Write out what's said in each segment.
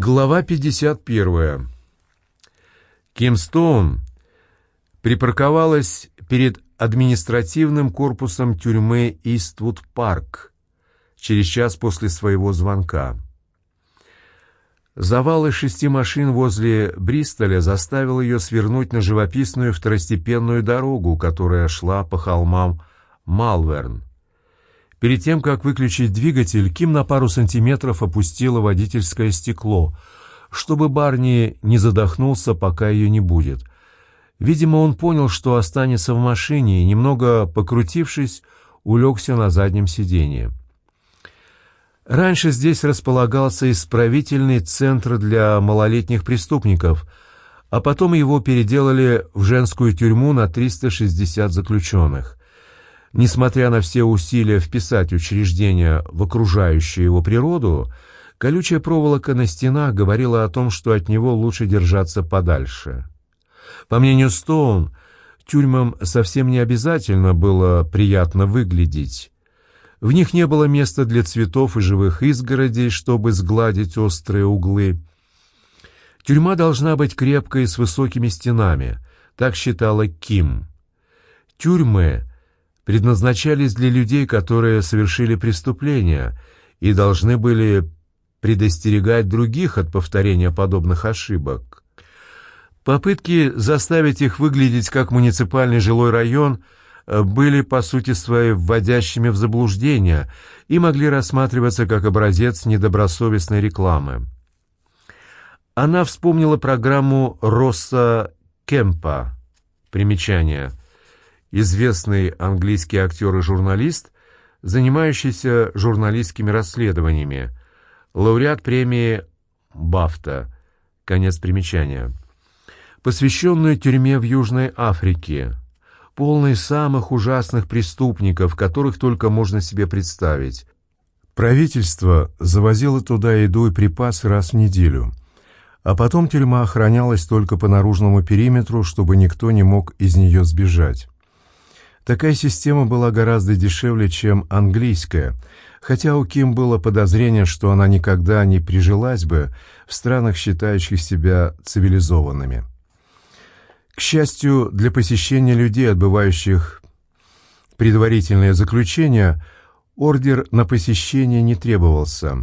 Глава 51. Ким Стоун припарковалась перед административным корпусом тюрьмы Иствуд-Парк через час после своего звонка. Завал из шести машин возле Бристоля заставил ее свернуть на живописную второстепенную дорогу, которая шла по холмам Малверн. Перед тем, как выключить двигатель, Ким на пару сантиметров опустила водительское стекло, чтобы Барни не задохнулся, пока ее не будет. Видимо, он понял, что останется в машине, и, немного покрутившись, улегся на заднем сиденье. Раньше здесь располагался исправительный центр для малолетних преступников, а потом его переделали в женскую тюрьму на 360 заключенных. Несмотря на все усилия вписать учреждение в окружающую его природу, колючая проволока на стенах говорила о том, что от него лучше держаться подальше. По мнению Стоун, тюрьмам совсем не обязательно было приятно выглядеть. В них не было места для цветов и живых изгородей, чтобы сгладить острые углы. Тюрьма должна быть крепкой с высокими стенами, так считала Ким. Тюрьмы предназначались для людей, которые совершили преступления и должны были предостерегать других от повторения подобных ошибок. Попытки заставить их выглядеть как муниципальный жилой район э, были по сути своей вводящими в заблуждение и могли рассматриваться как образец недобросовестной рекламы. Она вспомнила программу Росса Кемпа. Примечание известный английский актер и журналист, занимающийся журналистскими расследованиями, лауреат премии «Бафта», конец примечания, посвященную тюрьме в Южной Африке, полной самых ужасных преступников, которых только можно себе представить. Правительство завозило туда еду и припасы раз в неделю, а потом тюрьма охранялась только по наружному периметру, чтобы никто не мог из нее сбежать. Такая система была гораздо дешевле, чем английская, хотя у Ким было подозрение, что она никогда не прижилась бы в странах, считающих себя цивилизованными. К счастью, для посещения людей, отбывающих предварительное заключение, ордер на посещение не требовался,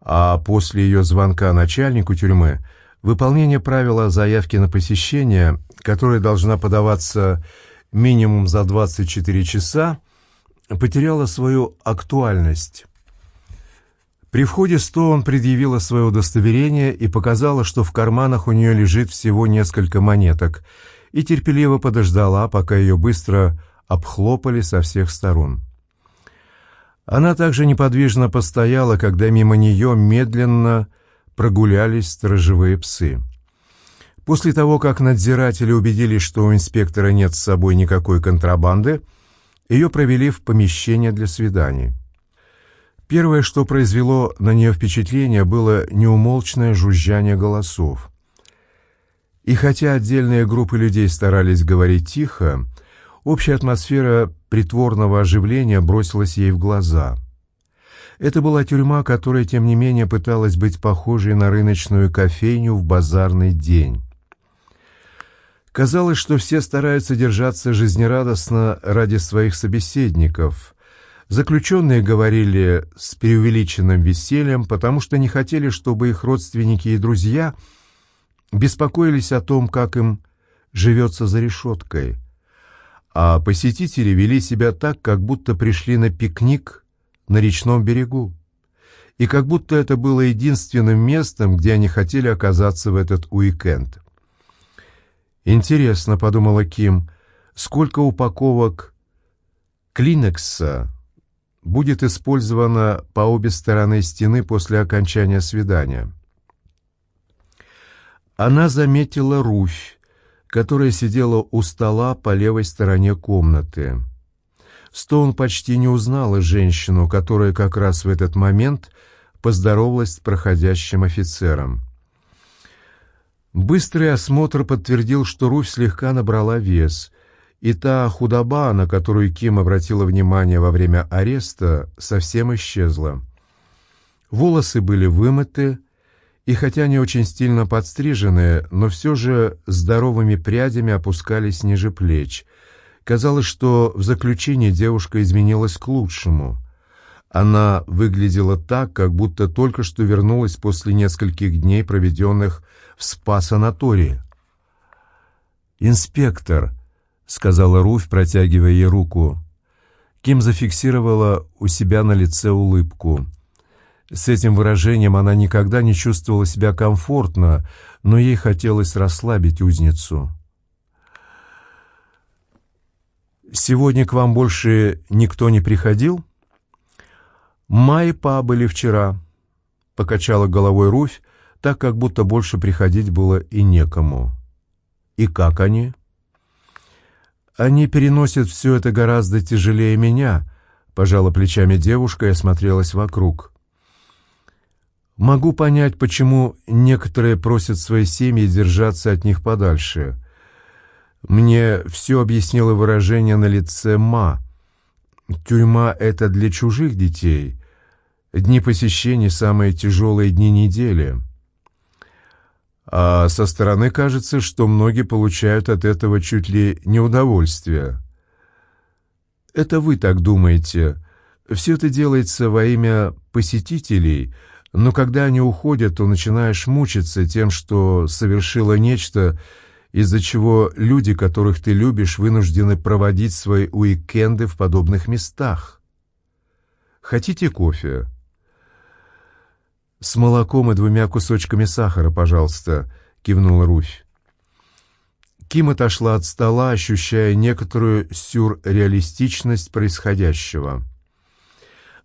а после ее звонка начальнику тюрьмы выполнение правила заявки на посещение, которая должна подаваться минимум за 24 часа, потеряла свою актуальность. При входе Стоун предъявила свое удостоверение и показала, что в карманах у нее лежит всего несколько монеток, и терпеливо подождала, пока ее быстро обхлопали со всех сторон. Она также неподвижно постояла, когда мимо нее медленно прогулялись сторожевые псы. После того, как надзиратели убедились, что у инспектора нет с собой никакой контрабанды, ее провели в помещение для свиданий. Первое, что произвело на нее впечатление, было неумолчное жужжание голосов. И хотя отдельные группы людей старались говорить тихо, общая атмосфера притворного оживления бросилась ей в глаза. Это была тюрьма, которая, тем не менее, пыталась быть похожей на рыночную кофейню в базарный день. Казалось, что все стараются держаться жизнерадостно ради своих собеседников. Заключенные говорили с преувеличенным весельем, потому что не хотели, чтобы их родственники и друзья беспокоились о том, как им живется за решеткой. А посетители вели себя так, как будто пришли на пикник на речном берегу. И как будто это было единственным местом, где они хотели оказаться в этот уикенд. «Интересно», — подумала Ким, — «сколько упаковок клинекса будет использовано по обе стороны стены после окончания свидания?» Она заметила Руфь, которая сидела у стола по левой стороне комнаты. Стоун почти не узнала женщину, которая как раз в этот момент поздоровалась с проходящим офицером. Быстрый осмотр подтвердил, что Руфь слегка набрала вес, и та худоба, на которую Ким обратила внимание во время ареста, совсем исчезла. Волосы были вымыты, и хотя не очень стильно подстриженные, но все же здоровыми прядями опускались ниже плеч. Казалось, что в заключении девушка изменилась к лучшему. Она выглядела так, как будто только что вернулась после нескольких дней, проведенных в спа-санатории. «Инспектор», — сказала Руфь, протягивая ей руку. Ким зафиксировала у себя на лице улыбку. С этим выражением она никогда не чувствовала себя комфортно, но ей хотелось расслабить узницу. «Сегодня к вам больше никто не приходил?» «Ма и Па были вчера», — покачала головой Руфь, так как будто больше приходить было и некому. «И как они?» «Они переносят все это гораздо тяжелее меня», — пожала плечами девушка и осмотрелась вокруг. «Могу понять, почему некоторые просят свои семьи держаться от них подальше. Мне все объяснило выражение на лице Ма. Тюрьма — это для чужих детей. Дни посещений — самые тяжелые дни недели». А со стороны кажется, что многие получают от этого чуть ли не удовольствие. Это вы так думаете. Все это делается во имя посетителей, но когда они уходят, то начинаешь мучиться тем, что совершило нечто, из-за чего люди, которых ты любишь, вынуждены проводить свои уикенды в подобных местах. Хотите кофе? «С молоком и двумя кусочками сахара, пожалуйста», — кивнула Руфь. Ким отошла от стола, ощущая некоторую сюрреалистичность происходящего.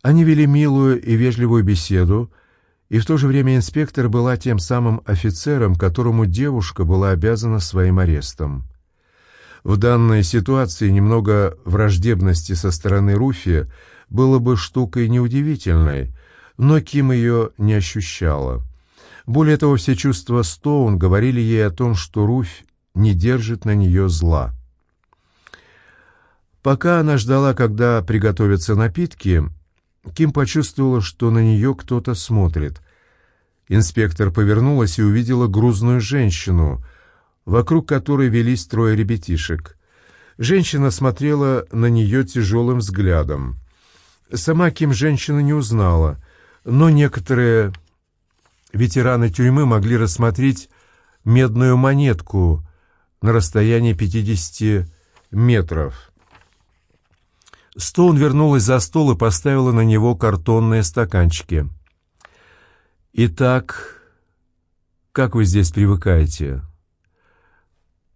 Они вели милую и вежливую беседу, и в то же время инспектор была тем самым офицером, которому девушка была обязана своим арестом. В данной ситуации немного враждебности со стороны Руфи было бы штукой неудивительной — но Ким ее не ощущала. Более того, все чувства Стоун говорили ей о том, что Руфь не держит на нее зла. Пока она ждала, когда приготовятся напитки, Ким почувствовала, что на нее кто-то смотрит. Инспектор повернулась и увидела грузную женщину, вокруг которой велись трое ребятишек. Женщина смотрела на нее тяжелым взглядом. Сама Ким женщину не узнала — но некоторые ветераны тюрьмы могли рассмотреть медную монетку на расстоянии 50 метров. Стоун вернулась за стол и поставила на него картонные стаканчики. «Итак, как вы здесь привыкаете?»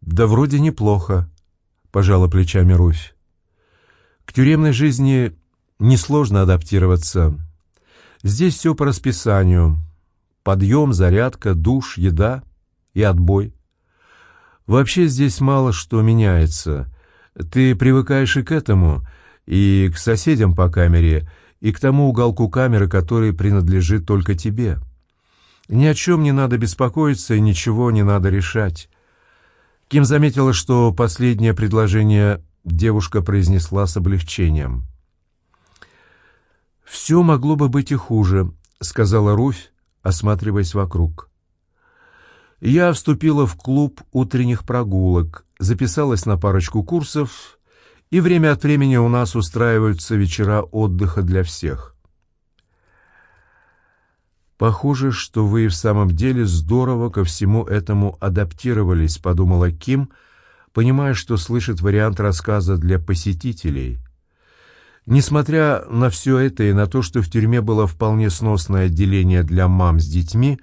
«Да вроде неплохо», — пожала плечами Руфь. «К тюремной жизни несложно адаптироваться». Здесь все по расписанию. Подъем, зарядка, душ, еда и отбой. Вообще здесь мало что меняется. Ты привыкаешь и к этому, и к соседям по камере, и к тому уголку камеры, который принадлежит только тебе. Ни о чем не надо беспокоиться и ничего не надо решать. Ким заметила, что последнее предложение девушка произнесла с облегчением. «Все могло бы быть и хуже», — сказала Руфь, осматриваясь вокруг. Я вступила в клуб утренних прогулок, записалась на парочку курсов, и время от времени у нас устраиваются вечера отдыха для всех. «Похоже, что вы и в самом деле здорово ко всему этому адаптировались», — подумала Ким, понимая, что слышит вариант рассказа для посетителей — Несмотря на все это и на то, что в тюрьме было вполне сносное отделение для мам с детьми,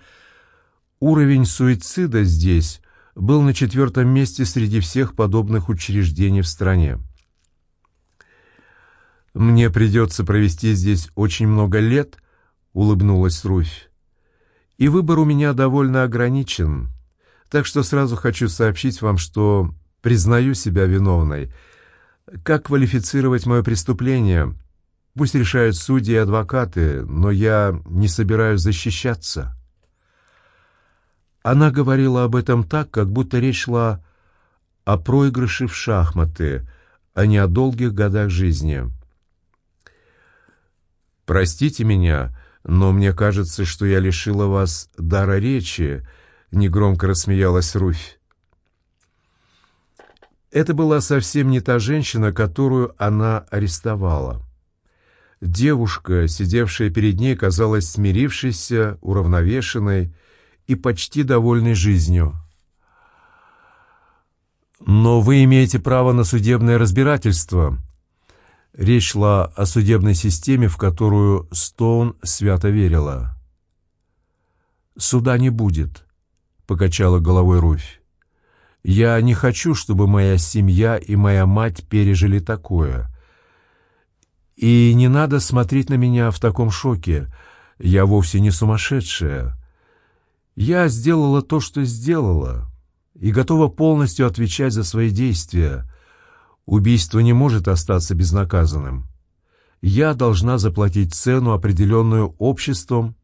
уровень суицида здесь был на четвертом месте среди всех подобных учреждений в стране. «Мне придется провести здесь очень много лет», — улыбнулась Руфь. «И выбор у меня довольно ограничен, так что сразу хочу сообщить вам, что признаю себя виновной — как квалифицировать мое преступление? Пусть решают судьи и адвокаты, но я не собираюсь защищаться. Она говорила об этом так, как будто речь шла о проигрыше в шахматы, а не о долгих годах жизни. «Простите меня, но мне кажется, что я лишила вас дара речи», — негромко рассмеялась Руфь. Это была совсем не та женщина, которую она арестовала. Девушка, сидевшая перед ней, казалась смирившейся, уравновешенной и почти довольной жизнью. «Но вы имеете право на судебное разбирательство», Речь шла о судебной системе, в которую Стоун свято верила. «Суда не будет», — покачала головой Руфь. «Я не хочу, чтобы моя семья и моя мать пережили такое. И не надо смотреть на меня в таком шоке. Я вовсе не сумасшедшая. Я сделала то, что сделала, и готова полностью отвечать за свои действия» Убийство не может остаться безнаказанным. Я должна заплатить цену, определенную обществом,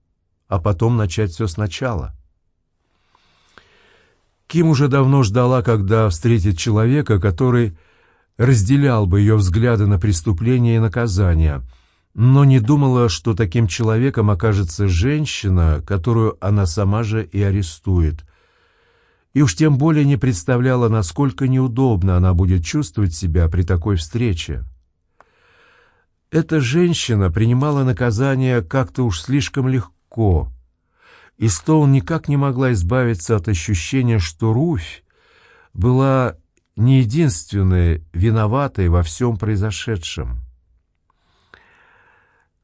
а потом начать все сначала. Ким уже давно ждала, когда встретит человека, который разделял бы ее взгляды на преступления и наказания, но не думала, что таким человеком окажется женщина, которую она сама же и арестует – и уж тем более не представляла, насколько неудобно она будет чувствовать себя при такой встрече. Эта женщина принимала наказание как-то уж слишком легко, и Стоун никак не могла избавиться от ощущения, что Руфь была не единственной виноватой во всем произошедшем.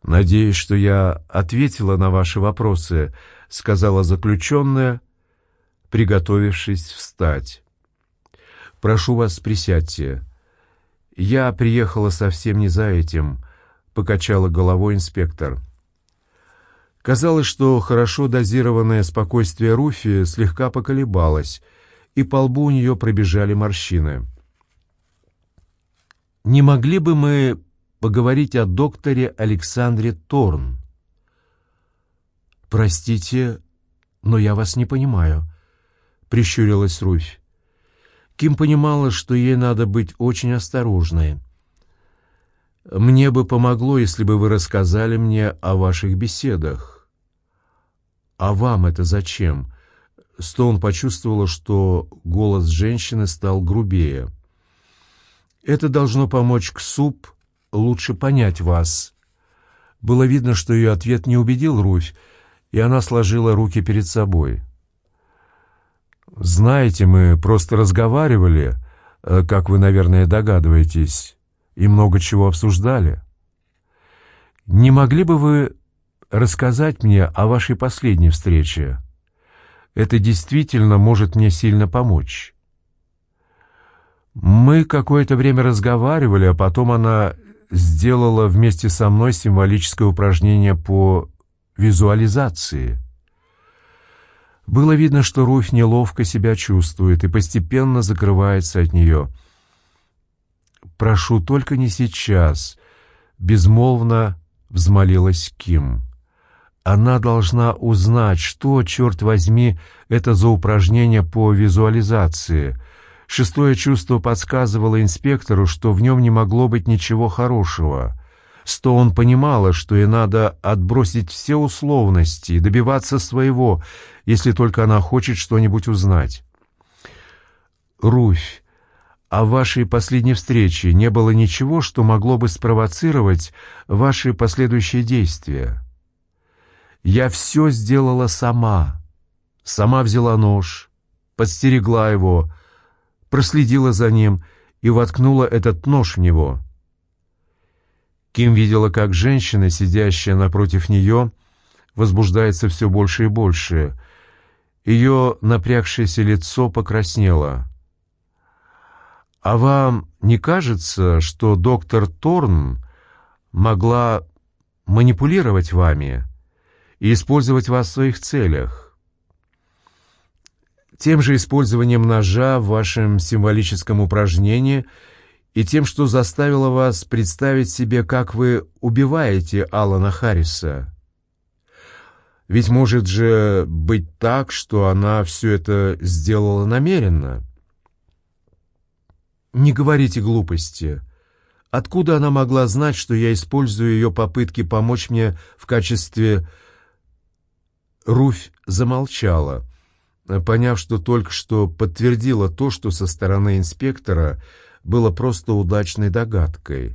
«Надеюсь, что я ответила на ваши вопросы», — сказала заключенная, приготовившись встать. «Прошу вас, присядьте. Я приехала совсем не за этим», — покачала головой инспектор. Казалось, что хорошо дозированное спокойствие Руфи слегка поколебалось, и по лбу у нее пробежали морщины. «Не могли бы мы поговорить о докторе Александре Торн?» «Простите, но я вас не понимаю», — прищурилась Руфь. Ким понимала, что ей надо быть очень осторожной. «Мне бы помогло, если бы вы рассказали мне о ваших беседах». «А вам это зачем?» Стоун почувствовала, что голос женщины стал грубее. «Это должно помочь Ксуп лучше понять вас». Было видно, что ее ответ не убедил Руфь, и она сложила руки перед собой. «Знаете, мы просто разговаривали, э, как вы, наверное, догадываетесь, и много чего обсуждали. Не могли бы вы рассказать мне о вашей последней встрече? Это действительно может мне сильно помочь». Мы какое-то время разговаривали, а потом она сделала вместе со мной символическое упражнение по визуализации — было видно, что Руфь неловко себя чувствует и постепенно закрывается от нее. «Прошу, только не сейчас», — безмолвно взмолилась Ким. «Она должна узнать, что, черт возьми, это за упражнение по визуализации». Шестое чувство подсказывало инспектору, что в нем не могло быть ничего хорошего. Стоун понимала, что ей надо отбросить все условности и добиваться своего, если только она хочет что-нибудь узнать. «Руфь, о вашей последней встрече не было ничего, что могло бы спровоцировать ваши последующие действия?» «Я все сделала сама. Сама взяла нож, подстерегла его, проследила за ним и воткнула этот нож в него». Ким видела, как женщина, сидящая напротив нее, возбуждается все больше и больше. Ее напрягшееся лицо покраснело. «А вам не кажется, что доктор Торн могла манипулировать вами и использовать вас в своих целях?» Тем же использованием ножа в вашем символическом упражнении – и тем, что заставило вас представить себе, как вы убиваете Алана Харриса. Ведь может же быть так, что она все это сделала намеренно. Не говорите глупости. Откуда она могла знать, что я использую ее попытки помочь мне в качестве Руфь замолчала, поняв, что только что подтвердила то, что со стороны инспектора было просто удачной догадкой.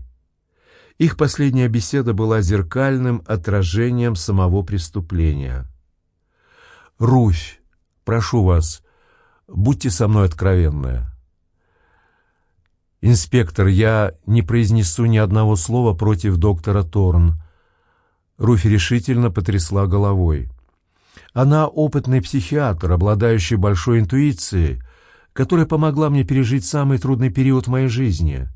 Их последняя беседа была зеркальным отражением самого преступления. «Руфь, прошу вас, будьте со мной откровенны. «Инспектор, я не произнесу ни одного слова против доктора Торн». Руфь решительно потрясла головой. Она опытный психиатр, обладающий большой интуицией, которая помогла мне пережить самый трудный период в моей жизни.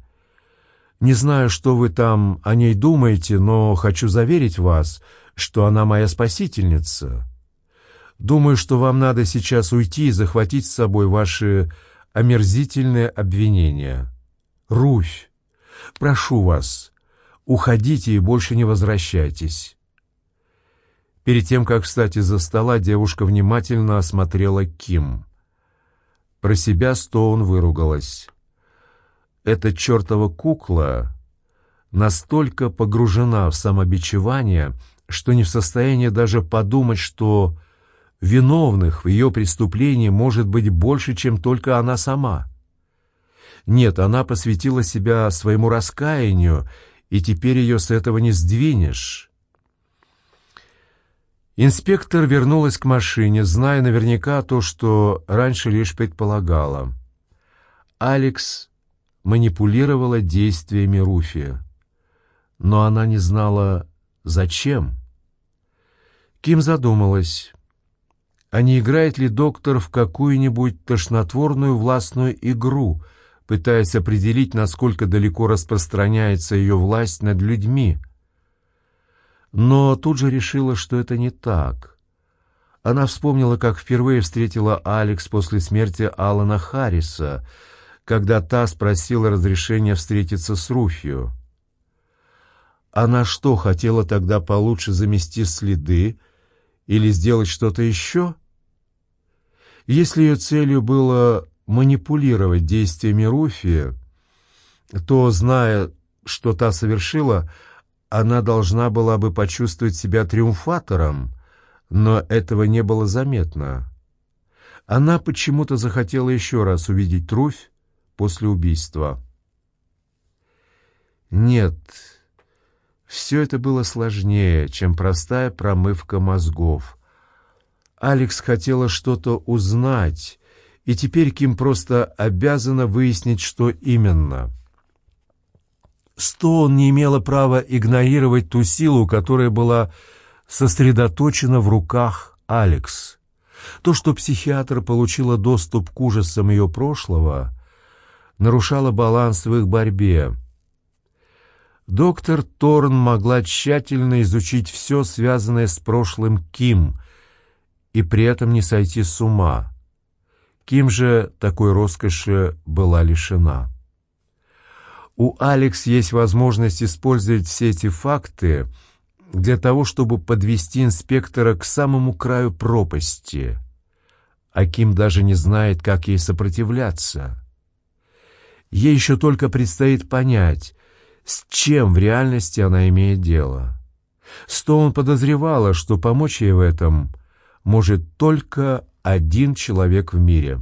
Не знаю, что вы там о ней думаете, но хочу заверить вас, что она моя спасительница. Думаю, что вам надо сейчас уйти и захватить с собой ваши омерзительные обвинения». Руфь, прошу вас, уходите и больше не возвращайтесь. Перед тем, как встать из-за стола, девушка внимательно осмотрела Ким. Про себя Стоун выругалась. Эта чертова кукла настолько погружена в самобичевание, что не в состоянии даже подумать, что виновных в ее преступлении может быть больше, чем только она сама. Нет, она посвятила себя своему раскаянию, и теперь ее с этого не сдвинешь. Инспектор вернулась к машине, зная наверняка то, что раньше лишь предполагала. Алекс манипулировала действиями Руфи, но она не знала, зачем. Ким задумалась, а не играет ли доктор в какую-нибудь тошнотворную властную игру — пытаясь определить, насколько далеко распространяется ее власть над людьми. Но тут же решила, что это не так. Она вспомнила, как впервые встретила Алекс после смерти Алана Харриса, когда та спросила разрешения встретиться с Руфью. Она что, хотела тогда получше замести следы или сделать что-то еще? Если ее целью было манипулировать действиями Руфи, то, зная, что та совершила, она должна была бы почувствовать себя триумфатором, но этого не было заметно. Она почему-то захотела еще раз увидеть Руфь после убийства. Нет, все это было сложнее, чем простая промывка мозгов. Алекс хотела что-то узнать, и теперь Ким просто обязана выяснить, что именно. Стоун не имела права игнорировать ту силу, которая была сосредоточена в руках Алекс. То, что психиатр получила доступ к ужасам ее прошлого, нарушало баланс в их борьбе. Доктор Торн могла тщательно изучить все, связанное с прошлым Ким, и при этом не сойти с ума. Ким же такой роскоши была лишена. У Алекс есть возможность использовать все эти факты для того, чтобы подвести инспектора к самому краю пропасти, а Ким даже не знает, как ей сопротивляться. Ей еще только предстоит понять, с чем в реальности она имеет дело. Стоун подозревала, что помочь ей в этом может только один человек в мире.